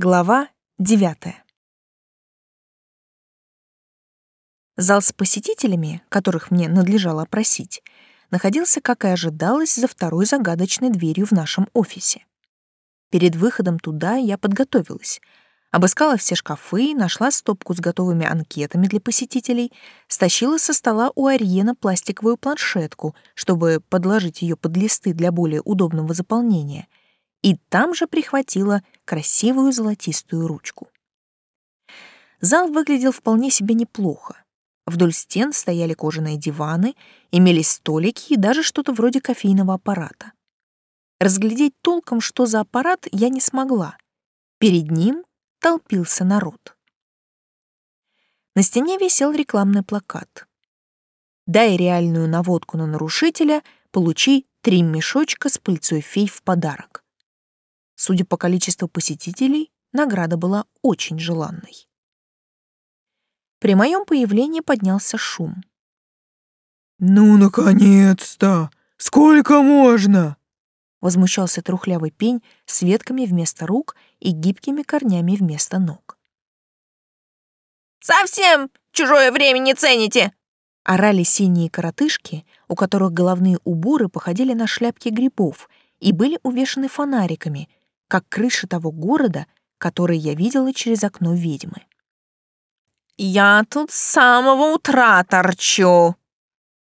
Глава девятая. Зал с посетителями, которых мне надлежало опросить, находился, как и ожидалось, за второй загадочной дверью в нашем офисе. Перед выходом туда я подготовилась. Обыскала все шкафы, нашла стопку с готовыми анкетами для посетителей, стащила со стола у Ариена пластиковую планшетку, чтобы подложить ее под листы для более удобного заполнения — и там же прихватила красивую золотистую ручку. Зал выглядел вполне себе неплохо. Вдоль стен стояли кожаные диваны, имелись столики и даже что-то вроде кофейного аппарата. Разглядеть толком, что за аппарат, я не смогла. Перед ним толпился народ. На стене висел рекламный плакат. «Дай реальную наводку на нарушителя, получи три мешочка с пыльцой фей в подарок». Судя по количеству посетителей, награда была очень желанной. При моем появлении поднялся шум. «Ну, наконец-то! Сколько можно?» Возмущался трухлявый пень с ветками вместо рук и гибкими корнями вместо ног. «Совсем чужое время не цените!» Орали синие коротышки, у которых головные уборы походили на шляпки грибов и были увешаны фонариками, как крыша того города, который я видела через окно ведьмы. «Я тут с самого утра торчу!»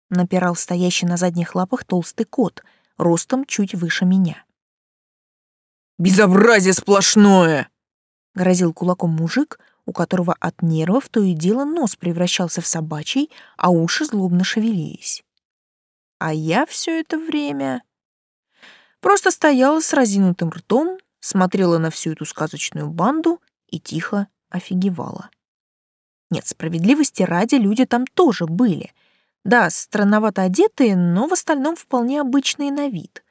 напирал стоящий на задних лапах толстый кот, ростом чуть выше меня. «Безобразие сплошное!» — грозил кулаком мужик, у которого от нервов то и дело нос превращался в собачий, а уши злобно шевелились. А я все это время просто стояла с разинутым ртом смотрела на всю эту сказочную банду и тихо офигевала. Нет, справедливости ради люди там тоже были. Да, странновато одетые, но в остальном вполне обычные на вид.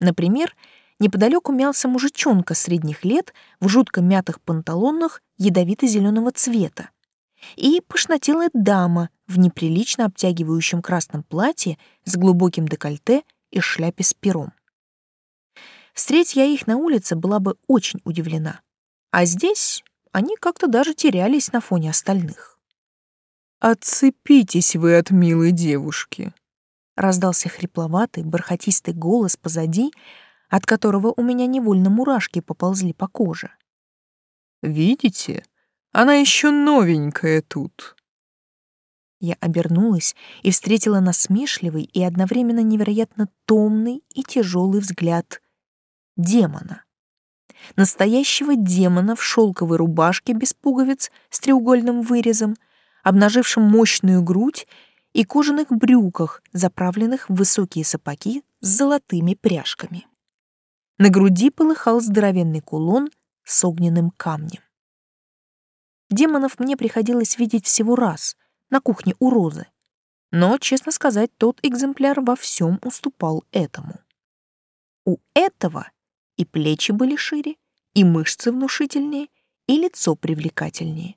Например, неподалеку мялся мужичонка средних лет в жутко мятых панталонах ядовито-зеленого цвета и пышнотелая дама в неприлично обтягивающем красном платье с глубоким декольте и шляпе с пером. Встреть я их на улице, была бы очень удивлена. А здесь они как-то даже терялись на фоне остальных. «Отцепитесь вы от милой девушки», — раздался хрипловатый, бархатистый голос позади, от которого у меня невольно мурашки поползли по коже. «Видите, она еще новенькая тут». Я обернулась и встретила насмешливый и одновременно невероятно томный и тяжелый взгляд демона. Настоящего демона в шелковой рубашке без пуговиц с треугольным вырезом, обнажившим мощную грудь и кожаных брюках, заправленных в высокие сапоги с золотыми пряжками. На груди полыхал здоровенный кулон с огненным камнем. Демонов мне приходилось видеть всего раз, на кухне у Розы. Но, честно сказать, тот экземпляр во всем уступал этому. У этого и плечи были шире, и мышцы внушительнее, и лицо привлекательнее.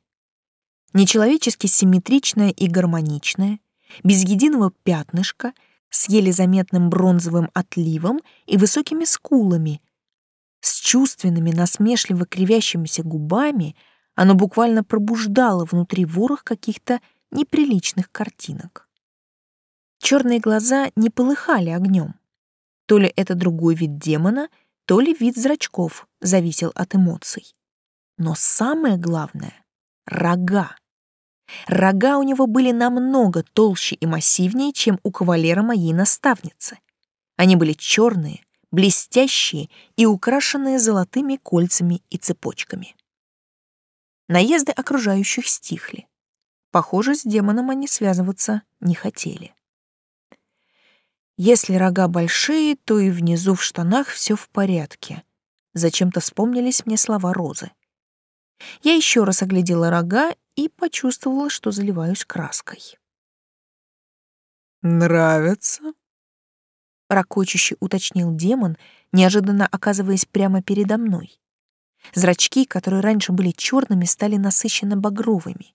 Нечеловечески симметричное и гармоничное, без единого пятнышка, с еле заметным бронзовым отливом и высокими скулами, с чувственными, насмешливо кривящимися губами, оно буквально пробуждало внутри ворох каких-то неприличных картинок. Черные глаза не полыхали огнем. То ли это другой вид демона, то ли вид зрачков зависел от эмоций. Но самое главное — рога. Рога у него были намного толще и массивнее, чем у кавалера моей наставницы. Они были черные, блестящие и украшенные золотыми кольцами и цепочками. Наезды окружающих стихли. Похоже, с демоном они связываться не хотели. Если рога большие, то и внизу в штанах все в порядке. Зачем-то вспомнились мне слова Розы. Я еще раз оглядела рога и почувствовала, что заливаюсь краской. «Нравится?» Ракочуще уточнил демон, неожиданно оказываясь прямо передо мной. Зрачки, которые раньше были черными, стали насыщенно багровыми.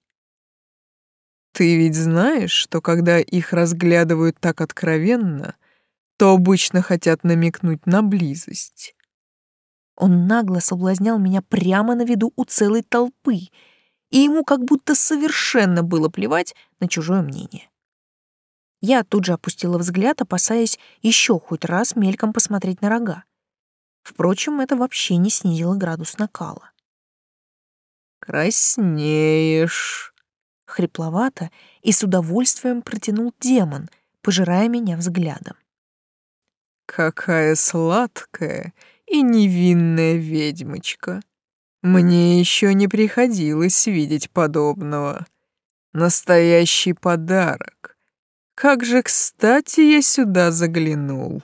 Ты ведь знаешь, что когда их разглядывают так откровенно, то обычно хотят намекнуть на близость. Он нагло соблазнял меня прямо на виду у целой толпы, и ему как будто совершенно было плевать на чужое мнение. Я тут же опустила взгляд, опасаясь еще хоть раз мельком посмотреть на рога. Впрочем, это вообще не снизило градус накала. «Краснеешь», — хрипловато и с удовольствием протянул демон, пожирая меня взглядом. «Какая сладкая и невинная ведьмочка! Мне еще не приходилось видеть подобного. Настоящий подарок. Как же кстати я сюда заглянул.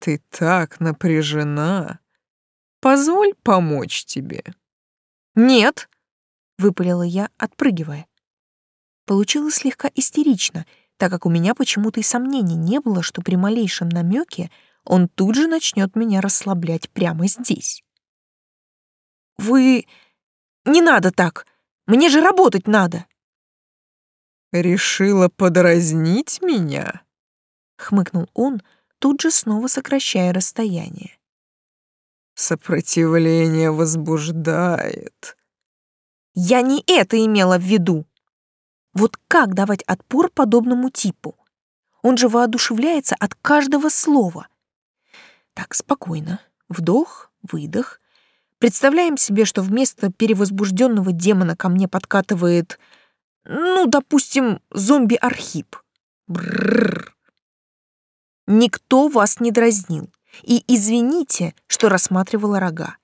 Ты так напряжена. Позволь помочь тебе. Нет, выпалила я, отпрыгивая. Получилось слегка истерично, так как у меня почему-то и сомнений не было, что при малейшем намеке он тут же начнет меня расслаблять прямо здесь. «Вы... не надо так! Мне же работать надо!» «Решила подразнить меня?» — хмыкнул он, тут же снова сокращая расстояние. «Сопротивление возбуждает». «Я не это имела в виду!» Вот как давать отпор подобному типу? Он же воодушевляется от каждого слова. Так, спокойно. Вдох, выдох. Представляем себе, что вместо перевозбужденного демона ко мне подкатывает ну, допустим, зомби-архип. Бррр. Никто вас не дразнил. И извините, что рассматривала рога.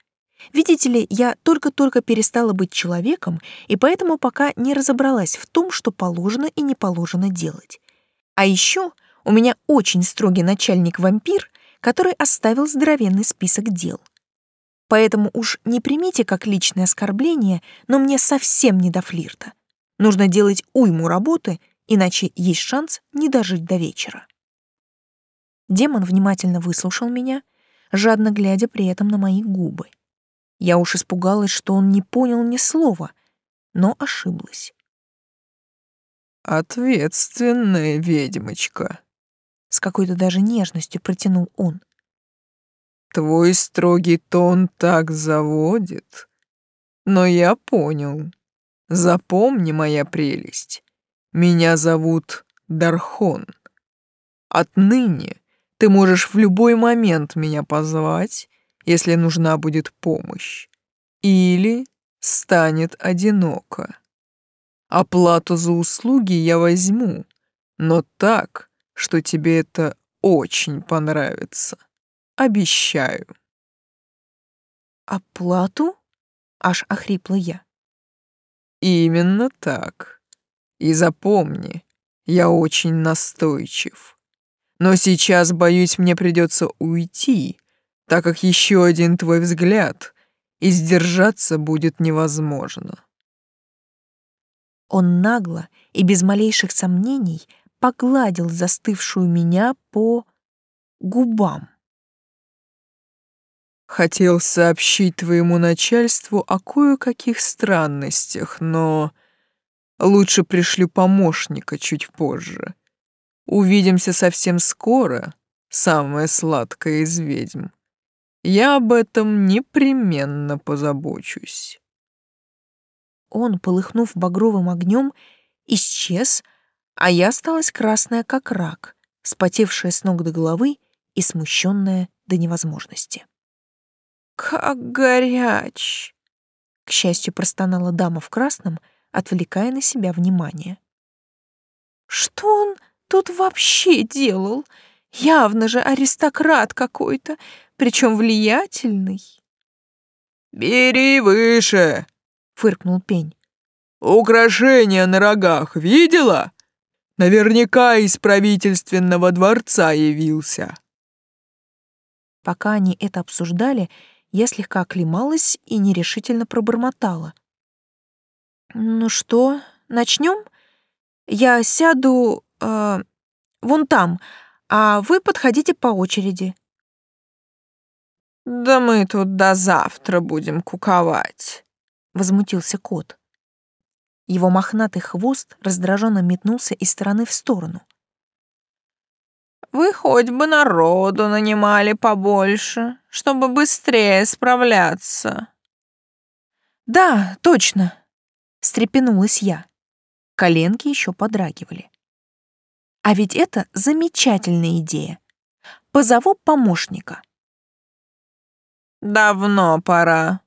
Видите ли, я только-только перестала быть человеком, и поэтому пока не разобралась в том, что положено и не положено делать. А еще у меня очень строгий начальник-вампир, который оставил здоровенный список дел. Поэтому уж не примите как личное оскорбление, но мне совсем не до флирта. Нужно делать уйму работы, иначе есть шанс не дожить до вечера. Демон внимательно выслушал меня, жадно глядя при этом на мои губы. Я уж испугалась, что он не понял ни слова, но ошиблась. «Ответственная ведьмочка», — с какой-то даже нежностью протянул он. «Твой строгий тон так заводит, но я понял. Запомни, моя прелесть, меня зовут Дархон. Отныне ты можешь в любой момент меня позвать, если нужна будет помощь. Или станет одиноко. Оплату за услуги я возьму, но так, что тебе это очень понравится. Обещаю. Оплату? Аж охрипла я. Именно так. И запомни, я очень настойчив. Но сейчас, боюсь, мне придется уйти, так как еще один твой взгляд, и сдержаться будет невозможно. Он нагло и без малейших сомнений погладил застывшую меня по губам. Хотел сообщить твоему начальству о кое-каких странностях, но лучше пришлю помощника чуть позже. Увидимся совсем скоро, самая сладкая из ведьм. Я об этом непременно позабочусь. Он, полыхнув багровым огнем, исчез, а я осталась красная, как рак, спотевшая с ног до головы и смущенная до невозможности. «Как горяч!» К счастью, простонала дама в красном, отвлекая на себя внимание. «Что он тут вообще делал? Явно же аристократ какой-то, причем влиятельный». «Бери выше!» — фыркнул пень. «Украшения на рогах видела? Наверняка из правительственного дворца явился». Пока они это обсуждали, я слегка оклемалась и нерешительно пробормотала. «Ну что, начнем? Я сяду э, вон там, а вы подходите по очереди». «Да мы тут до завтра будем куковать», — возмутился кот. Его мохнатый хвост раздраженно метнулся из стороны в сторону. вы хоть бы народу нанимали побольше, чтобы быстрее справляться. Да, точно, встрепенулась я. Коленки еще подрагивали. А ведь это замечательная идея. Позову помощника. Давно пора.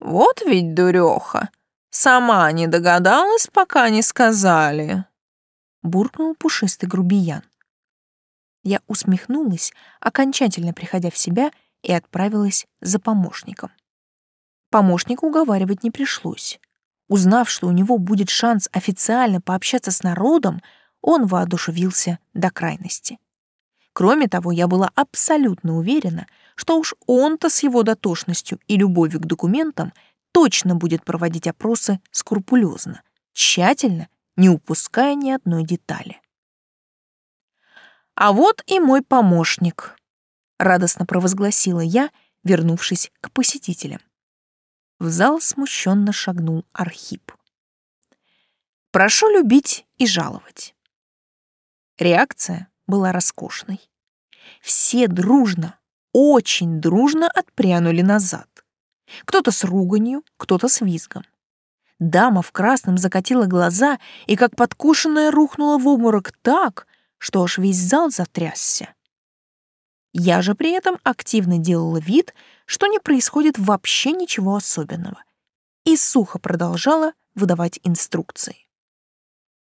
Вот ведь дуреха. Сама не догадалась, пока не сказали. Буркнул пушистый грубиян. Я усмехнулась, окончательно приходя в себя, и отправилась за помощником. Помощника уговаривать не пришлось. Узнав, что у него будет шанс официально пообщаться с народом, он воодушевился до крайности. Кроме того, я была абсолютно уверена, что уж он-то с его дотошностью и любовью к документам точно будет проводить опросы скрупулезно, тщательно, не упуская ни одной детали. «А вот и мой помощник», — радостно провозгласила я, вернувшись к посетителям. В зал смущенно шагнул Архип. «Прошу любить и жаловать». Реакция была роскошной. Все дружно, очень дружно отпрянули назад. Кто-то с руганью, кто-то с визгом. Дама в красном закатила глаза и, как подкушенная, рухнула в обморок так, что аж весь зал затрясся. Я же при этом активно делала вид, что не происходит вообще ничего особенного, и сухо продолжала выдавать инструкции.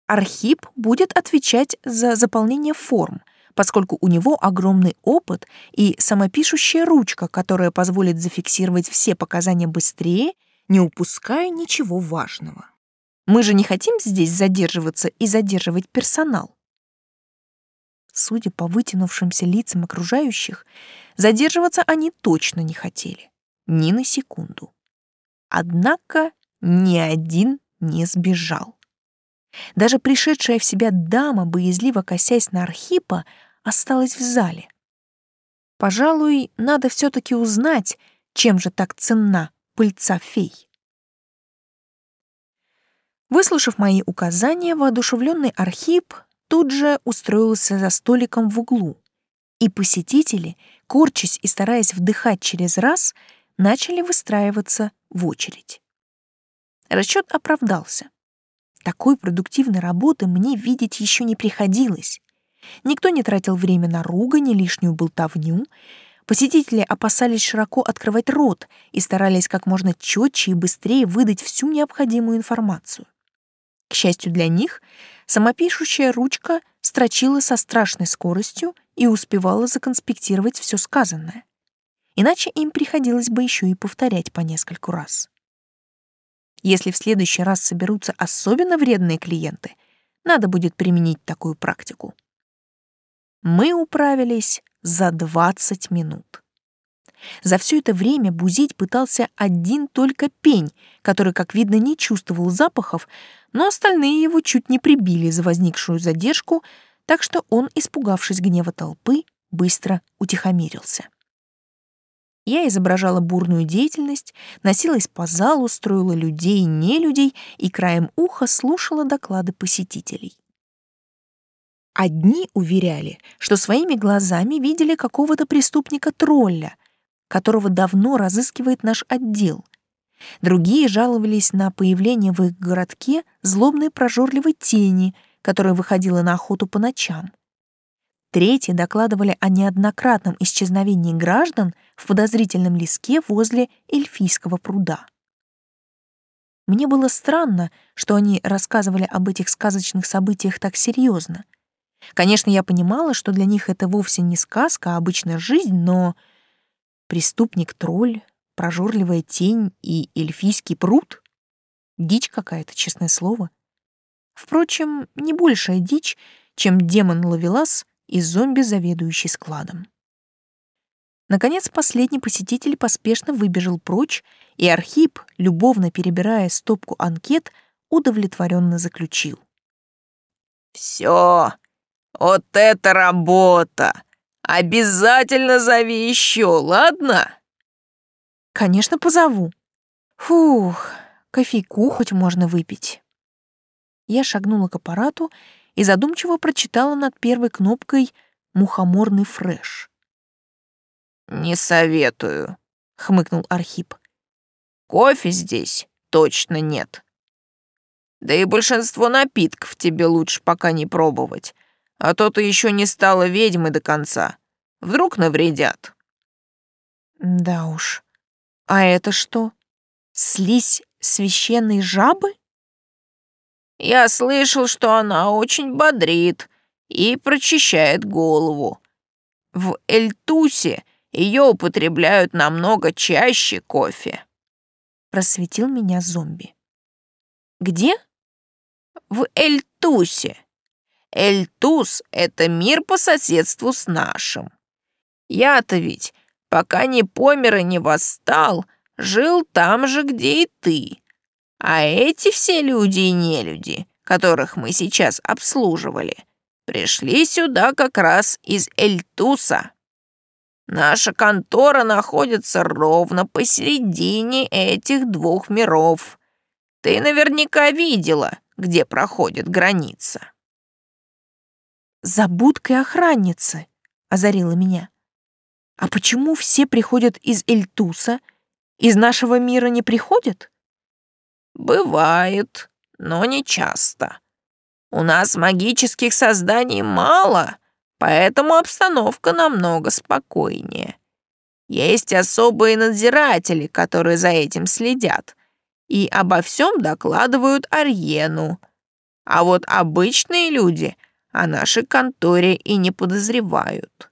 Архип будет отвечать за заполнение форм, поскольку у него огромный опыт и самопишущая ручка, которая позволит зафиксировать все показания быстрее, не упуская ничего важного. Мы же не хотим здесь задерживаться и задерживать персонал. Судя по вытянувшимся лицам окружающих, задерживаться они точно не хотели. Ни на секунду. Однако ни один не сбежал. Даже пришедшая в себя дама, боязливо косясь на Архипа, осталась в зале. Пожалуй, надо все-таки узнать, чем же так ценна пыльца фей. Выслушав мои указания, воодушевленный Архип тут же устроился за столиком в углу, и посетители, корчась и стараясь вдыхать через раз, начали выстраиваться в очередь. Расчет оправдался. Такой продуктивной работы мне видеть еще не приходилось. Никто не тратил время на ругань и лишнюю болтовню. Посетители опасались широко открывать рот и старались как можно четче и быстрее выдать всю необходимую информацию. К счастью для них, Самопишущая ручка строчила со страшной скоростью и успевала законспектировать все сказанное. Иначе им приходилось бы еще и повторять по нескольку раз. Если в следующий раз соберутся особенно вредные клиенты, надо будет применить такую практику. Мы управились за 20 минут. За все это время бузить пытался один только пень, который, как видно, не чувствовал запахов, но остальные его чуть не прибили за возникшую задержку, так что он, испугавшись гнева толпы, быстро утихомирился. Я изображала бурную деятельность, носилась по залу, строила людей и нелюдей и краем уха слушала доклады посетителей. Одни уверяли, что своими глазами видели какого-то преступника-тролля, которого давно разыскивает наш отдел. Другие жаловались на появление в их городке злобной прожорливой тени, которая выходила на охоту по ночам. Третьи докладывали о неоднократном исчезновении граждан в подозрительном леске возле эльфийского пруда. Мне было странно, что они рассказывали об этих сказочных событиях так серьезно. Конечно, я понимала, что для них это вовсе не сказка, а обычная жизнь, но Преступник-тролль, прожорливая тень и эльфийский пруд? Дичь какая-то, честное слово. Впрочем, не большая дичь, чем демон Лавелас и зомби, заведующий складом. Наконец, последний посетитель поспешно выбежал прочь, и Архип, любовно перебирая стопку анкет, удовлетворенно заключил. «Все, вот это работа! Обязательно зови еще, ладно?» «Конечно, позову. Фух, кофейку хоть можно выпить». Я шагнула к аппарату и задумчиво прочитала над первой кнопкой мухоморный фреш. «Не советую», — хмыкнул Архип. «Кофе здесь точно нет. Да и большинство напитков тебе лучше пока не пробовать, а то ты еще не стала ведьмой до конца. Вдруг навредят». Да уж. А это что? Слизь священной жабы? Я слышал, что она очень бодрит и прочищает голову. В Эльтусе ее употребляют намного чаще кофе. Просветил меня зомби. Где? В Эльтусе. Эльтус — это мир по соседству с нашим. Я-то ведь, пока не помер и не восстал, жил там же, где и ты. А эти все люди и нелюди, которых мы сейчас обслуживали, пришли сюда как раз из Эльтуса. Наша контора находится ровно посередине этих двух миров. Ты наверняка видела, где проходит граница. «За будкой охранницы», — озарила меня. «А почему все приходят из Эльтуса? Из нашего мира не приходят?» Бывает, но не часто. У нас магических созданий мало, поэтому обстановка намного спокойнее. Есть особые надзиратели, которые за этим следят, и обо всем докладывают Арьену. А вот обычные люди о нашей конторе и не подозревают.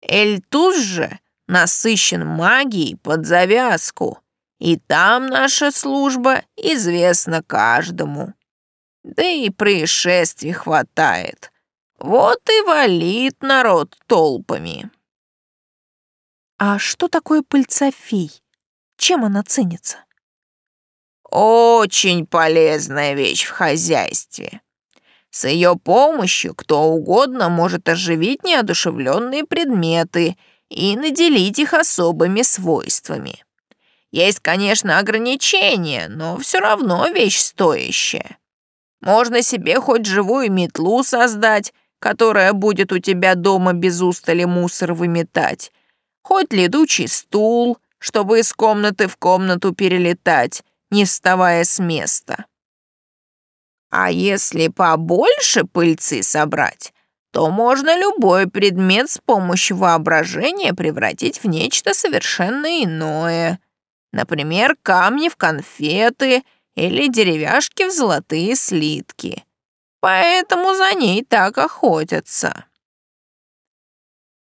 Эльтуз же насыщен магией под завязку, и там наша служба известна каждому. Да и происшествий хватает. Вот и валит народ толпами. А что такое пыльца фей? Чем она ценится? Очень полезная вещь в хозяйстве. С ее помощью кто угодно может оживить неодушевленные предметы и наделить их особыми свойствами. Есть, конечно, ограничения, но все равно вещь стоящая. Можно себе хоть живую метлу создать, которая будет у тебя дома без устали мусор выметать, хоть летучий стул, чтобы из комнаты в комнату перелетать, не вставая с места. А если побольше пыльцы собрать, то можно любой предмет с помощью воображения превратить в нечто совершенно иное — Например, камни в конфеты или деревяшки в золотые слитки. Поэтому за ней так охотятся.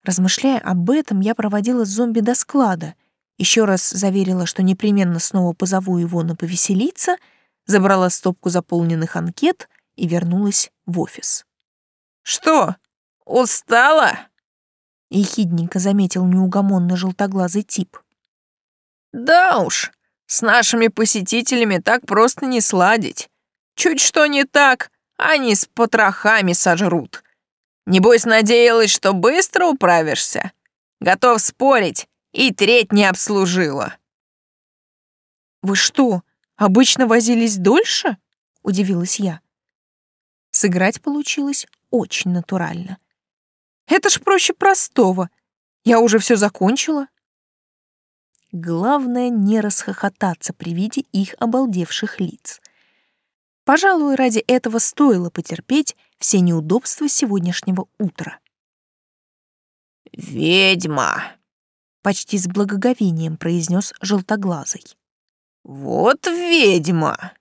Размышляя об этом, я проводила зомби до склада, еще раз заверила, что непременно снова позову его на повеселиться, забрала стопку заполненных анкет и вернулась в офис. «Что, устала?» — ехидненько заметил неугомонный желтоглазый тип. Да уж, с нашими посетителями так просто не сладить. Чуть что не так, они с потрохами сожрут. Небось, надеялась, что быстро управишься? Готов спорить, и треть не обслужила. «Вы что, обычно возились дольше?» — удивилась я. Сыграть получилось очень натурально. «Это ж проще простого. Я уже все закончила». Главное не расхохотаться при виде их обалдевших лиц. Пожалуй, ради этого стоило потерпеть все неудобства сегодняшнего утра. «Ведьма!» — почти с благоговением произнес желтоглазый. «Вот ведьма!